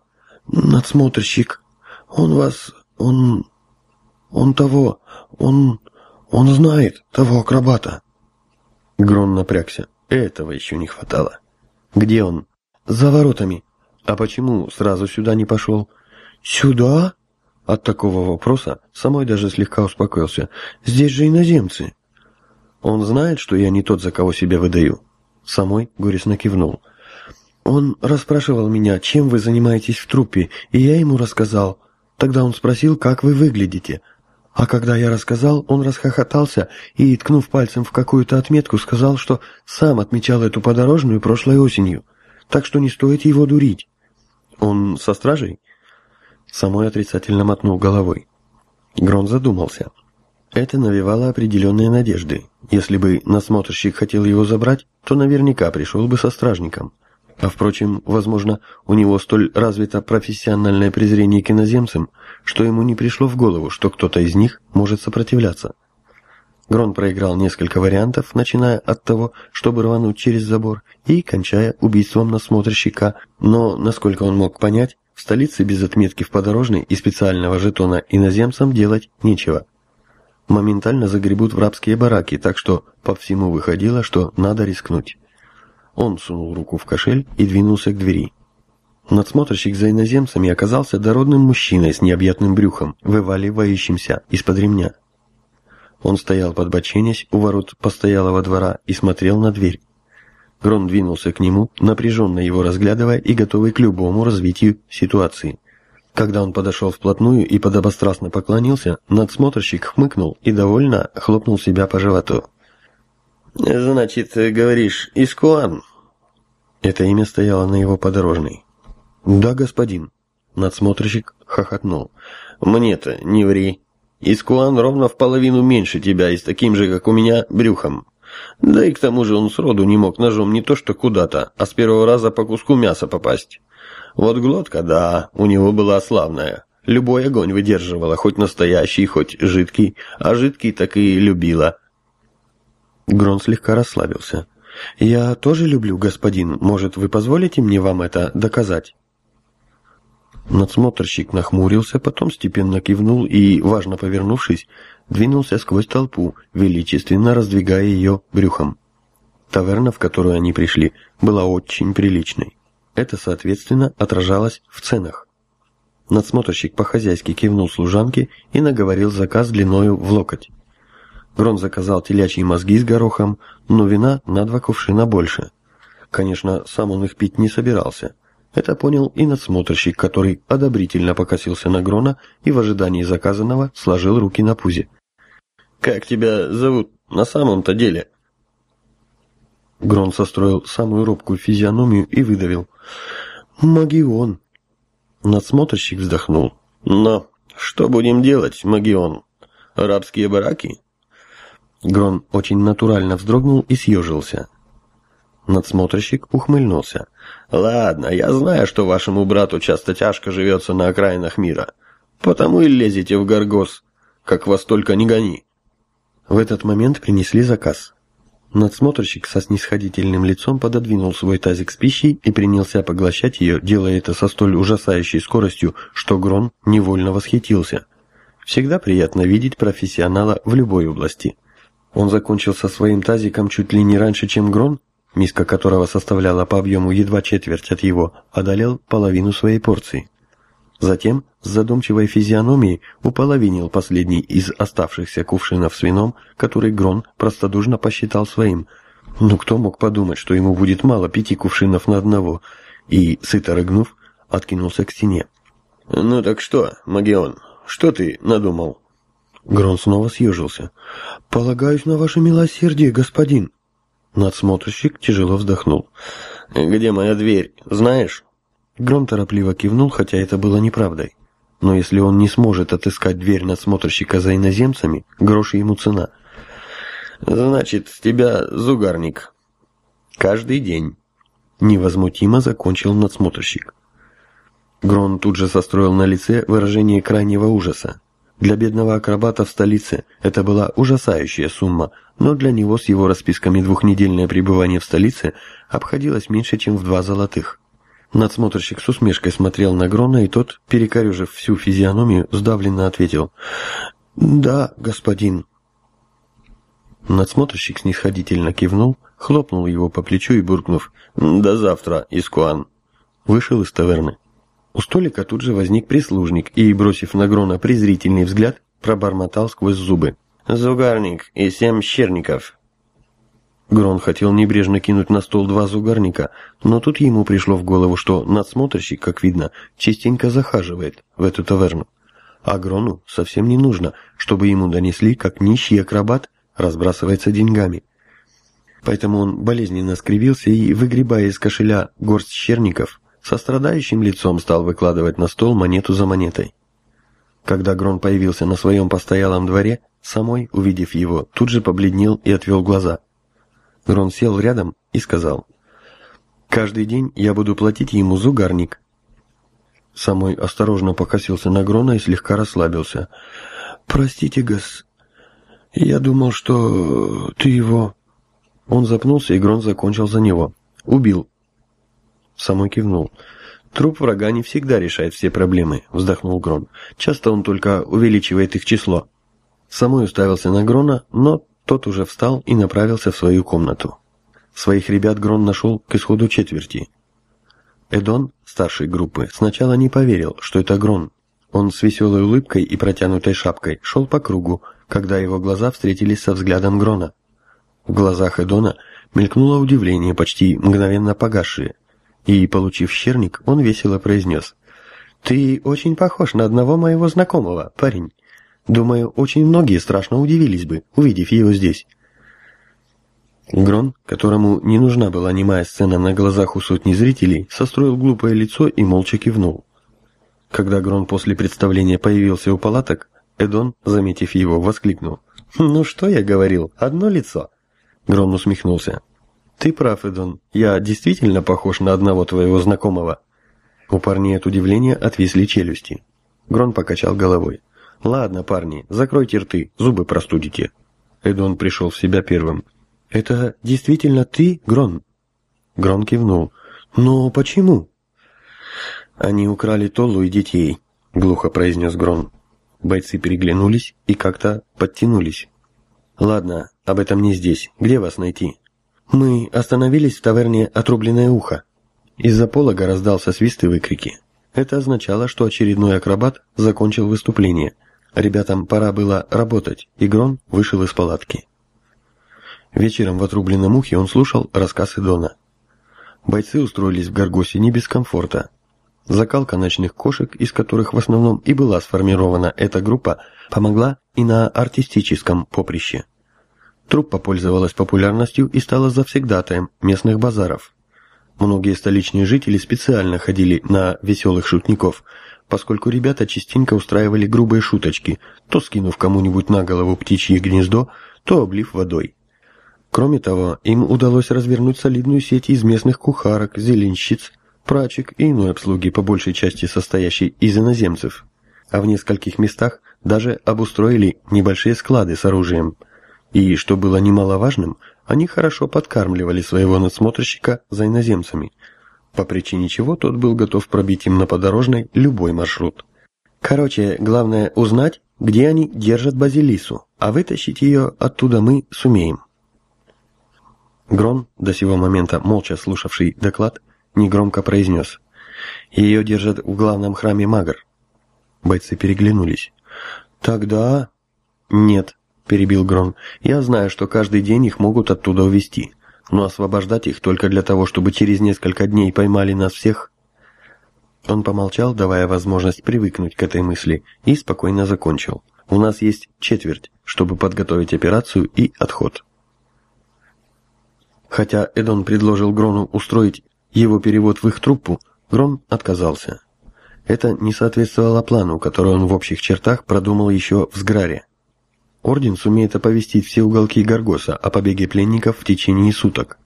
надсмотрщик. Он вас... он... он того, он... он знает того акробата». Грон напрягся. Этого еще не хватало. «Где он?» «За воротами». «А почему сразу сюда не пошел?» «Сюда?» От такого вопроса самой даже слегка успокоился. «Здесь же иноземцы». «Он знает, что я не тот, за кого себя выдаю?» Самой горестно кивнул. «Он расспрашивал меня, чем вы занимаетесь в труппе, и я ему рассказал. Тогда он спросил, как вы выглядите. А когда я рассказал, он расхохотался и, ткнув пальцем в какую-то отметку, сказал, что сам отмечал эту подорожную прошлой осенью, так что не стоит его дурить». «Он со стражей?» Самой отрицательно мотнул головой. Грон задумался. Это навевало определенные надежды. Если бы насмотрщик хотел его забрать, то наверняка пришел бы со стражником. А впрочем, возможно, у него столь развито профессиональное презрение к иноземцам, что ему не пришло в голову, что кто-то из них может сопротивляться. Грон проиграл несколько вариантов, начиная от того, чтобы рвануть через забор, и кончая убийством насмотрщика, но, насколько он мог понять, в столице без отметки в подорожной и специального жетона иноземцам делать нечего. Моментально загребут в рабские бараки, так что по всему выходило, что надо рискнуть. Он сунул руку в кошель и двинулся к двери. Надсмотрщик за иноземцами оказался дородным мужчиной с необъятным брюхом, вываливающимся из-под ремня. Он стоял под боченясь у ворот постоялого двора и смотрел на дверь. Грон двинулся к нему, напряженно его разглядывая и готовый к любому развитию ситуации. Когда он подошел вплотную и подобострастно поклонился, надсмотрщик хмыкнул и довольно хлопнул себя по животу. «Значит, говоришь, Искуан?» Это имя стояло на его подорожной. «Да, господин». Надсмотрщик хохотнул. «Мне-то не ври. Искуан ровно в половину меньше тебя и с таким же, как у меня, брюхом. Да и к тому же он сроду не мог ножом не то что куда-то, а с первого раза по куску мяса попасть. Вот глотка, да, у него была славная. Любой огонь выдерживала, хоть настоящий, хоть жидкий, а жидкий так и любила. Грон слегка расслабился. «Я тоже люблю, господин. Может, вы позволите мне вам это доказать?» Надсмотрщик нахмурился, потом степенно кивнул и, важно повернувшись, двинулся сквозь толпу, величественно раздвигая ее брюхом. Таверна, в которую они пришли, была очень приличной. Это, соответственно, отражалось в ценах. Надсмотрщик по-хозяйски кивнул служанке и наговорил заказ длиною в локоть. Грон заказал телячьи мозги с горохом, но вина на два кувшина больше. Конечно, сам он их пить не собирался. Это понял и надсмотрщик, который одобрительно покосился на Грона и в ожидании заказанного сложил руки на пузе. «Как тебя зовут на самом-то деле?» Грон состроил самую робкую физиономию и выдавил. «Магион». Надсмотрщик вздохнул. «Но что будем делать, Магион? Рабские бараки?» Грон очень натурально вздрогнул и съежился. Надсмотрщик ухмыльнулся. «Ладно, я знаю, что вашему брату часто тяжко живется на окраинах мира. Потому и лезете в Гаргос, как вас только не гони». В этот момент принесли заказ. Надсмотрщик со снисходительным лицом пододвинул свой тазик с пищей и принялся поглощать ее, делая это со столь ужасающей скоростью, что Грон невольно восхитился. Всегда приятно видеть профессионала в любой области. Он закончил со своим тазиком чуть ли не раньше, чем Грон, миска которого составляла по объему едва четверть от его, одолел половину своей порции. Затем с задумчивой физиономией уполовинил последний из оставшихся кувшинов с вином, который Грон простодушно посчитал своим. Ну кто мог подумать, что ему будет мало пяти кувшинов на одного, и, сыто рыгнув, откинулся к стене. «Ну так что, Магион, что ты надумал?» Грон снова съежился. «Полагаюсь на ваше милосердие, господин». Надсмотрщик тяжело вздохнул. «Где моя дверь, знаешь?» Грон торопливо кивнул, хотя это было неправдой. Но если он не сможет отыскать дверь надсмотрщика за иноземцами, гроши ему цена. «Значит, с тебя зугарник. Каждый день». Невозмутимо закончил надсмотрщик. Грон тут же состроил на лице выражение крайнего ужаса. Для бедного акробата в столице это была ужасающая сумма, но для него с его расписками двухнедельное пребывание в столице обходилось меньше, чем в два золотых. Надсмотрщик с усмешкой смотрел на Грона, и тот, перекорежив всю физиономию, сдавленно ответил. «Да, господин». Надсмотрщик снисходительно кивнул, хлопнул его по плечу и буркнув «До завтра, Искуан!» вышел из таверны. У столика тут же возник прислужник и, бросив на Грона презрительный взгляд, пробормотал сквозь зубы. «Зугарник и семь щерников!» Грон хотел небрежно кинуть на стол два зугарника, но тут ему пришло в голову, что надсмотрщик, как видно, частенько захаживает в эту таверну. А Грону совсем не нужно, чтобы ему донесли, как нищий акробат разбрасывается деньгами. Поэтому он болезненно скривился и, выгребая из кошеля горсть щерников, со страдающим лицом стал выкладывать на стол монету за монетой. Когда Грон появился на своем постоялом дворе, самой, увидев его, тут же побледнел и отвел глаза. Грон сел рядом и сказал, «Каждый день я буду платить ему зугарник». Самой осторожно покосился на Грона и слегка расслабился. «Простите, гос, я думал, что ты его...» Он запнулся, и Грон закончил за него. «Убил». Самой кивнул. «Труп врага не всегда решает все проблемы», — вздохнул Грон. «Часто он только увеличивает их число». Самой уставился на Грона, но тот уже встал и направился в свою комнату. Своих ребят Грон нашел к исходу четверти. Эдон, старший группы, сначала не поверил, что это Грон. Он с веселой улыбкой и протянутой шапкой шел по кругу, когда его глаза встретились со взглядом Грона. В глазах Эдона мелькнуло удивление, почти мгновенно погасшее. И, получив щерник, он весело произнес. «Ты очень похож на одного моего знакомого, парень. Думаю, очень многие страшно удивились бы, увидев его здесь». Грон, которому не нужна была немая сцена на глазах у сотни зрителей, состроил глупое лицо и молча кивнул. Когда Грон после представления появился у палаток, Эдон, заметив его, воскликнул. «Ну что я говорил, одно лицо!» Грон усмехнулся. «Ты прав, Эдон. Я действительно похож на одного твоего знакомого». У парней от удивления отвисли челюсти. Грон покачал головой. «Ладно, парни, закройте рты, зубы простудите». Эдон пришел в себя первым. «Это действительно ты, Грон?» Грон кивнул. «Но почему?» «Они украли Толлу и детей», — глухо произнес Грон. Бойцы переглянулись и как-то подтянулись. «Ладно, об этом не здесь. Где вас найти?» Мы остановились в таверне «Отрубленное ухо». Из-за полога раздался свист и выкрики. Это означало, что очередной акробат закончил выступление. Ребятам пора было работать, и Грон вышел из палатки. Вечером в отрубленном ухе он слушал рассказ Идона. Бойцы устроились в Гаргосе не без комфорта. Закалка ночных кошек, из которых в основном и была сформирована эта группа, помогла и на артистическом поприще. Труппа пользовалась популярностью и стала завсегдатаем местных базаров. Многие столичные жители специально ходили на веселых шутников, поскольку ребята частенько устраивали грубые шуточки, то скинув кому-нибудь на голову птичье гнездо, то облив водой. Кроме того, им удалось развернуть солидную сеть из местных кухарок, зеленщиц, прачек и иной обслуги, по большей части состоящей из иноземцев. А в нескольких местах даже обустроили небольшие склады с оружием – и, что было немаловажным, они хорошо подкармливали своего надсмотрщика за иноземцами, по причине чего тот был готов пробить им на подорожной любой маршрут. Короче, главное узнать, где они держат Базилису, а вытащить ее оттуда мы сумеем. Грон, до сего момента молча слушавший доклад, негромко произнес. Ее держат в главном храме Магар. Бойцы переглянулись. Тогда... Нет, — перебил Грон. «Я знаю, что каждый день их могут оттуда увезти, но освобождать их только для того, чтобы через несколько дней поймали нас всех...» Он помолчал, давая возможность привыкнуть к этой мысли, и спокойно закончил. «У нас есть четверть, чтобы подготовить операцию и отход». Хотя Эдон предложил Грону устроить его перевод в их труппу, Грон отказался. Это не соответствовало плану, который он в общих чертах продумал еще в Сграре. Орден сумеет оповестить все уголки Гаргоса о побеге пленников в течение суток.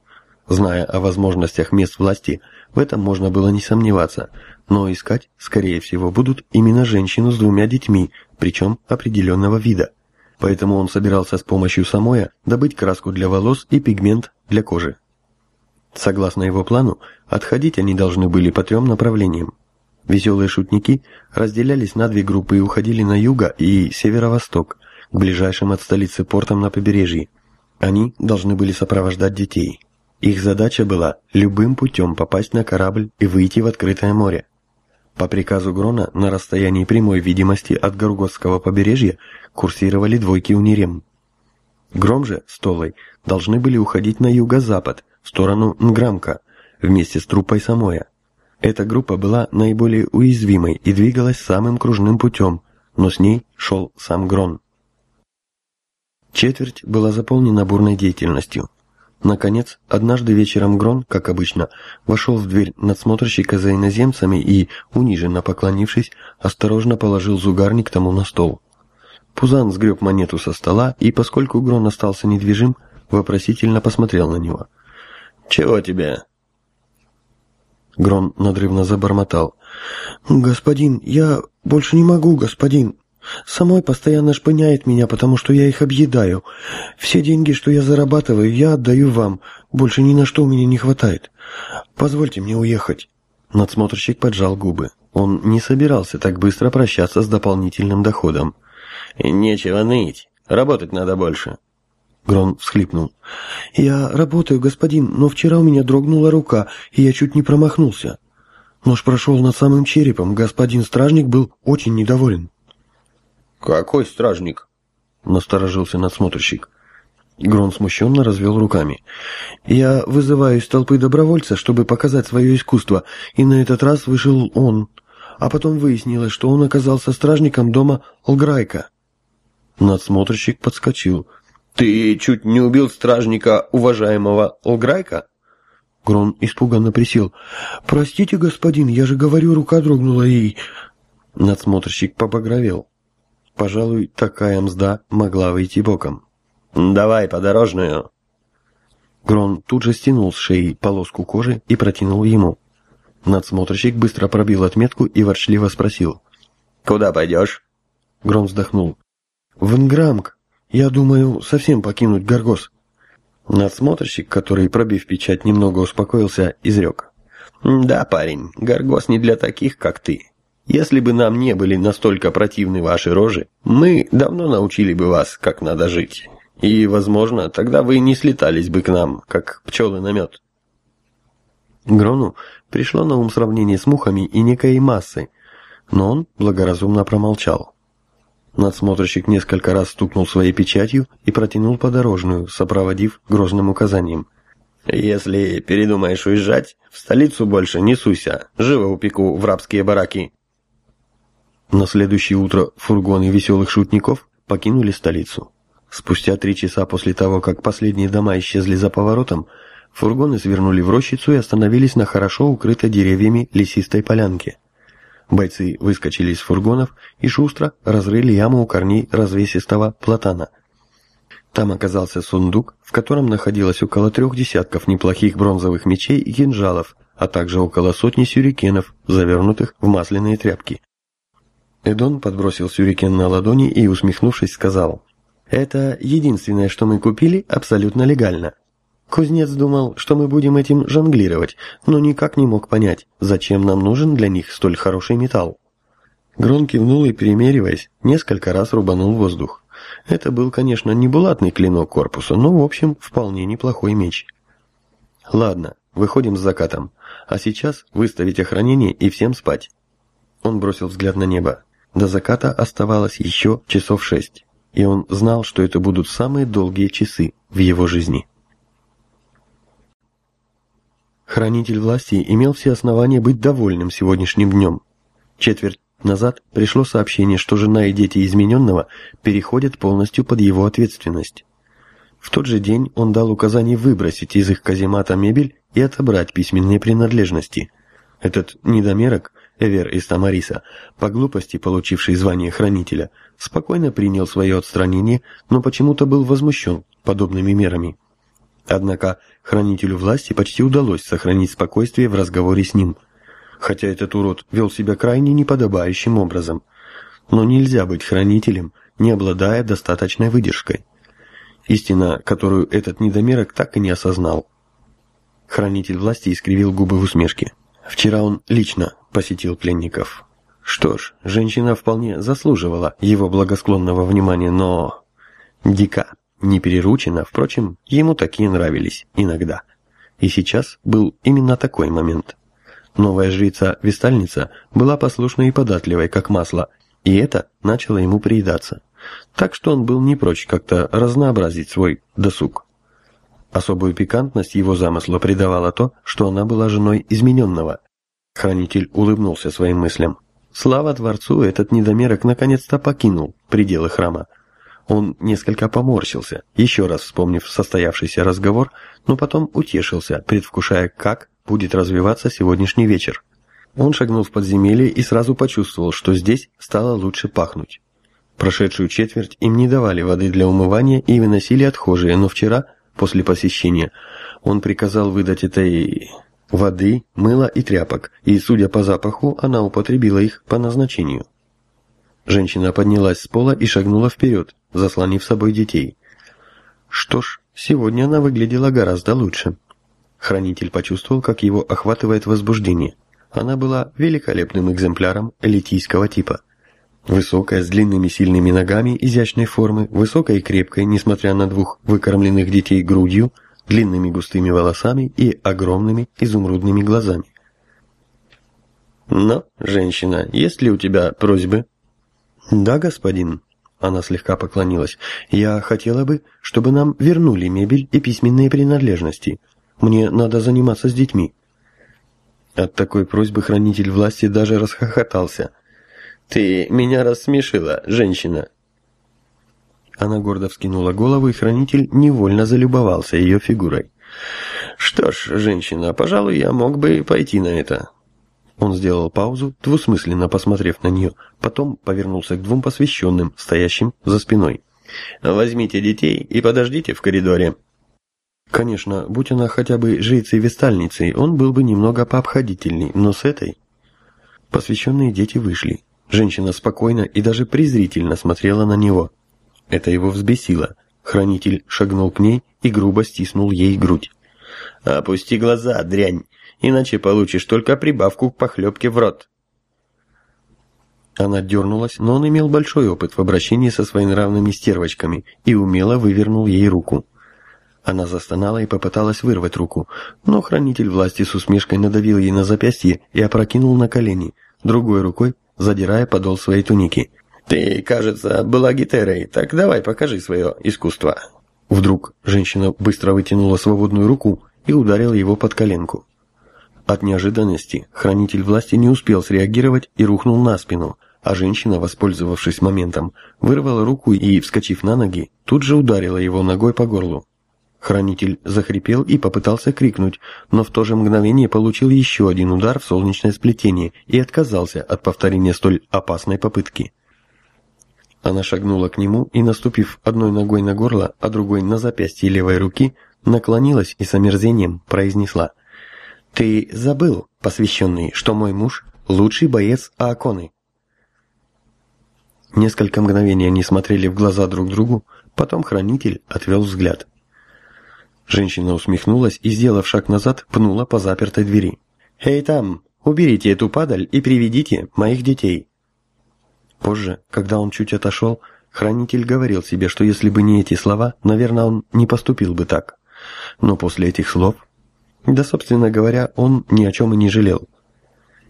Зная о возможностях мест власти, в этом можно было не сомневаться, но искать, скорее всего, будут именно женщину с двумя детьми, причем определенного вида. Поэтому он собирался с помощью Самоя добыть краску для волос и пигмент для кожи. Согласно его плану, отходить они должны были по трем направлениям. Веселые шутники разделялись на две группы и уходили на юго и северо-восток, к ближайшим от столицы портам на побережье. Они должны были сопровождать детей. Их задача была любым путем попасть на корабль и выйти в открытое море. По приказу Грона на расстоянии прямой видимости от Горготского побережья курсировали двойки Унирем. Гром же с Толой должны были уходить на юго-запад, в сторону Нграмка, вместе с труппой Самоя. Эта группа была наиболее уязвимой и двигалась самым кружным путем, но с ней шел сам Грон. Четверть была заполнена бурной деятельностью. Наконец, однажды вечером Грон, как обычно, вошел в дверь надсмотрщика за иноземцами и, униженно поклонившись, осторожно положил зугарник тому на стол. Пузан сгреб монету со стола и, поскольку Грон остался недвижим, вопросительно посмотрел на него. «Чего тебе?» Грон надрывно забормотал. «Господин, я больше не могу, господин. Самой постоянно шпыняет меня, потому что я их объедаю. Все деньги, что я зарабатываю, я отдаю вам. Больше ни на что у меня не хватает. Позвольте мне уехать». Надсмотрщик поджал губы. Он не собирался так быстро прощаться с дополнительным доходом. «Нечего ныть. Работать надо больше». Грон всхлипнул. «Я работаю, господин, но вчера у меня дрогнула рука, и я чуть не промахнулся. Нож прошел над самым черепом, господин стражник был очень недоволен». «Какой стражник?» — насторожился надсмотрщик. Грон смущенно развел руками. «Я вызываю из толпы добровольца, чтобы показать свое искусство, и на этот раз вышел он. А потом выяснилось, что он оказался стражником дома Олграйка». Надсмотрщик подскочил. «Ты чуть не убил стражника, уважаемого Олграйка?» Грон испуганно присел. «Простите, господин, я же говорю, рука дрогнула и...» Надсмотрщик побагровел. Пожалуй, такая мзда могла выйти боком. «Давай подорожную!» Грон тут же стянул с шеи полоску кожи и протянул ему. Надсмотрщик быстро пробил отметку и ворчливо спросил. «Куда пойдешь?» Грон вздохнул. «В Инграмк!» Я думаю, совсем покинуть Гаргос. Надсмотрщик, который, пробив печать, немного успокоился, изрек. Да, парень, Гаргос не для таких, как ты. Если бы нам не были настолько противны ваши рожи, мы давно научили бы вас, как надо жить. И, возможно, тогда вы не слетались бы к нам, как пчелы на мед. Грону пришло на ум сравнение с мухами и некой массой, но он благоразумно промолчал. Надсмотрщик несколько раз стукнул своей печатью и протянул подорожную, сопроводив грозным указанием. «Если передумаешь уезжать, в столицу больше не суйся, живо упеку в рабские бараки». На следующее утро фургоны веселых шутников покинули столицу. Спустя три часа после того, как последние дома исчезли за поворотом, фургоны свернули в рощицу и остановились на хорошо укрытой деревьями лесистой полянке. Бойцы выскочили из фургонов и шустро разрыли яму у корней развесистого платана. Там оказался сундук, в котором находилось около трех десятков неплохих бронзовых мечей и кинжалов, а также около сотни сюрикенов, завернутых в масляные тряпки. Эдон подбросил сюрикен на ладони и, усмехнувшись, сказал, «Это единственное, что мы купили абсолютно легально. Кузнец думал, что мы будем этим жонглировать, но никак не мог понять, зачем нам нужен для них столь хороший металл. Грон кивнул и, перемериваясь, несколько раз рубанул воздух. Это был, конечно, не булатный клинок корпуса, но, в общем, вполне неплохой меч. «Ладно, выходим с закатом. А сейчас выставить охранение и всем спать». Он бросил взгляд на небо. До заката оставалось еще часов шесть, и он знал, что это будут самые долгие часы в его жизни. Хранитель власти имел все основания быть довольным сегодняшним днем. Четверть назад пришло сообщение, что жена и дети измененного переходят полностью под его ответственность. В тот же день он дал указание выбросить из их каземата мебель и отобрать письменные принадлежности. Этот недомерок, Эвер из Тамариса, по глупости получивший звание хранителя, спокойно принял свое отстранение, но почему-то был возмущен подобными мерами. Однако хранителю власти почти удалось сохранить спокойствие в разговоре с ним, хотя этот урод вел себя крайне неподобающим образом. Но нельзя быть хранителем, не обладая достаточной выдержкой. Истина, которую этот недомерок так и не осознал. Хранитель власти искривил губы в усмешке. Вчера он лично посетил пленников. Что ж, женщина вполне заслуживала его благосклонного внимания, но... Дика, не переручена, впрочем, ему такие нравились иногда. И сейчас был именно такой момент. Новая жрица-вестальница была послушной и податливой, как масло, и это начало ему приедаться. Так что он был не прочь как-то разнообразить свой досуг. Особую пикантность его замысла придавало то, что она была женой измененного. Хранитель улыбнулся своим мыслям. Слава Творцу, этот недомерок наконец-то покинул пределы храма. Он несколько поморщился, еще раз вспомнив состоявшийся разговор, но потом утешился, предвкушая, как будет развиваться сегодняшний вечер. Он шагнул в подземелье и сразу почувствовал, что здесь стало лучше пахнуть. Прошедшую четверть им не давали воды для умывания и выносили отхожие, но вчера, после посещения, он приказал выдать этой воды, мыла и тряпок, и, судя по запаху, она употребила их по назначению. Женщина поднялась с пола и шагнула вперед, заслонив собой детей. Что ж, сегодня она выглядела гораздо лучше. Хранитель почувствовал, как его охватывает возбуждение. Она была великолепным экземпляром элитийского типа. Высокая, с длинными сильными ногами изящной формы, высокая и крепкая, несмотря на двух выкормленных детей грудью, длинными густыми волосами и огромными изумрудными глазами. «Но, женщина, есть ли у тебя просьбы?» «Да, господин», — она слегка поклонилась, — «я хотела бы, чтобы нам вернули мебель и письменные принадлежности». Мне надо заниматься с детьми». От такой просьбы хранитель власти даже расхохотался. «Ты меня рассмешила, женщина!» Она гордо вскинула голову, и хранитель невольно залюбовался ее фигурой. «Что ж, женщина, пожалуй, я мог бы пойти на это». Он сделал паузу, двусмысленно посмотрев на нее, потом повернулся к двум посвященным, стоящим за спиной. «Возьмите детей и подождите в коридоре. Конечно, будь она хотя бы жрицей-вестальницей, он был бы немного пообходительней, но с этой... Посвященные дети вышли. Женщина спокойно и даже презрительно смотрела на него. Это его взбесило. Хранитель шагнул к ней и грубо стиснул ей грудь. «Опусти глаза, дрянь, иначе получишь только прибавку к похлебке в рот». Она дернулась, но он имел большой опыт в обращении со своими равными стервочками и умело вывернул ей руку. Она застонала и попыталась вырвать руку, но хранитель власти с усмешкой надавил ей на запястье и опрокинул на колени, другой рукой задирая подол своей туники. «Ты, кажется, была гитерой, так давай покажи свое искусство». Вдруг женщина быстро вытянула свободную руку и ударила его под коленку. От неожиданности хранитель власти не успел среагировать и рухнул на спину, а женщина, воспользовавшись моментом, вырвала руку и, вскочив на ноги, тут же ударила его ногой по горлу. Хранитель захрипел и попытался крикнуть, но в то же мгновение получил еще один удар в солнечное сплетение и отказался от повторения столь опасной попытки. Она шагнула к нему и, наступив одной ногой на горло, а другой на запястье левой руки, наклонилась и с омерзением произнесла «Ты забыл, посвященный, что мой муж – лучший боец Ааконы». Несколько мгновений они смотрели в глаза друг другу, потом хранитель отвел взгляд – Женщина усмехнулась и, сделав шаг назад, пнула по запертой двери. «Эй там, уберите эту падаль и приведите моих детей!» Позже, когда он чуть отошел, хранитель говорил себе, что если бы не эти слова, наверное, он не поступил бы так. Но после этих слов... Да, собственно говоря, он ни о чем и не жалел.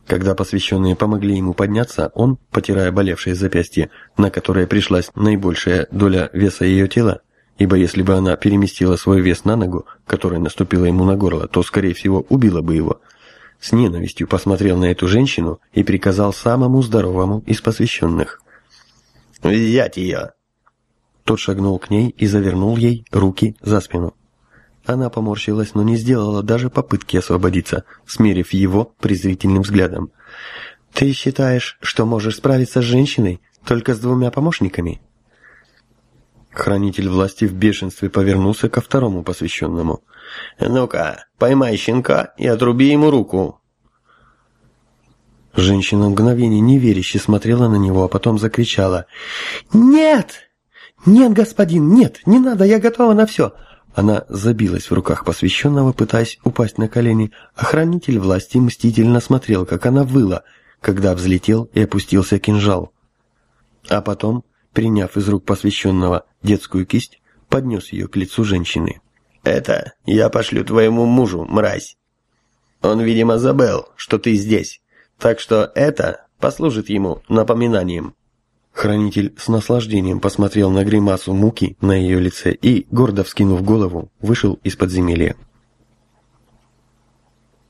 Когда посвященные помогли ему подняться, он, потирая болевшее запястье, на которое пришлась наибольшая доля веса ее тела, ибо если бы она переместила свой вес на ногу, которая наступила ему на горло, то, скорее всего, убила бы его. С ненавистью посмотрел на эту женщину и приказал самому здоровому из посвященных. «Взять ее!» Тот шагнул к ней и завернул ей руки за спину. Она поморщилась, но не сделала даже попытки освободиться, смерив его презрительным взглядом. «Ты считаешь, что можешь справиться с женщиной только с двумя помощниками?» Хранитель власти в бешенстве повернулся ко второму посвященному. «Ну-ка, поймай щенка и отруби ему руку!» Женщина мгновение неверяще смотрела на него, а потом закричала. «Нет! Нет, господин, нет! Не надо, я готова на все! Она забилась в руках посвященного, пытаясь упасть на колени, Охранитель власти мстительно смотрел, как она выла, когда взлетел и опустился кинжал. А потом, приняв из рук посвященного детскую кисть, поднес ее к лицу женщины. «Это я пошлю твоему мужу, мразь. Он, видимо, забыл, что ты здесь, так что это послужит ему напоминанием». Хранитель с наслаждением посмотрел на гримасу муки на ее лице и, гордо вскинув голову, вышел из подземелья.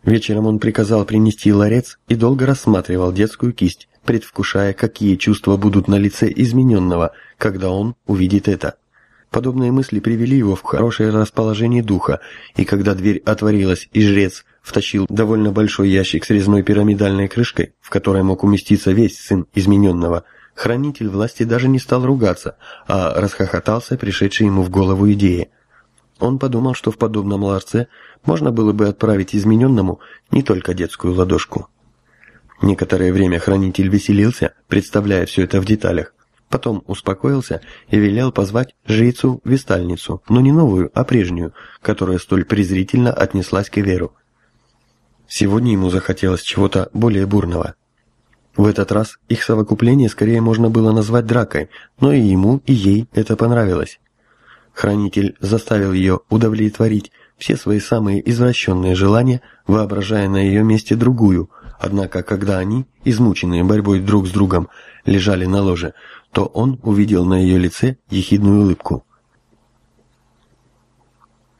Вечером он приказал принести ларец и долго рассматривал детскую кисть, предвкушая, какие чувства будут на лице измененного, когда он увидит это. Подобные мысли привели его в хорошее расположение духа, и когда дверь отворилась и жрец втащил довольно большой ящик с резной пирамидальной крышкой, в которой мог уместиться весь сын измененного – Хранитель власти даже не стал ругаться, а расхохотался пришедшей ему в голову идеи. Он подумал, что в подобном ларце можно было бы отправить измененному не только детскую ладошку. Некоторое время хранитель веселился, представляя все это в деталях. Потом успокоился и велел позвать жрицу-вестальницу, но не новую, а прежнюю, которая столь презрительно отнеслась к Эверу. Сегодня ему захотелось чего-то более бурного. В этот раз их совокупление скорее можно было назвать дракой, но и ему, и ей это понравилось. Хранитель заставил ее удовлетворить все свои самые извращенные желания, воображая на ее месте другую, однако когда они, измученные борьбой друг с другом, лежали на ложе, то он увидел на ее лице ехидную улыбку.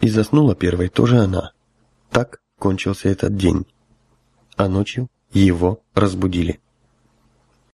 И заснула первой тоже она. Так кончился этот день. А ночью его разбудили.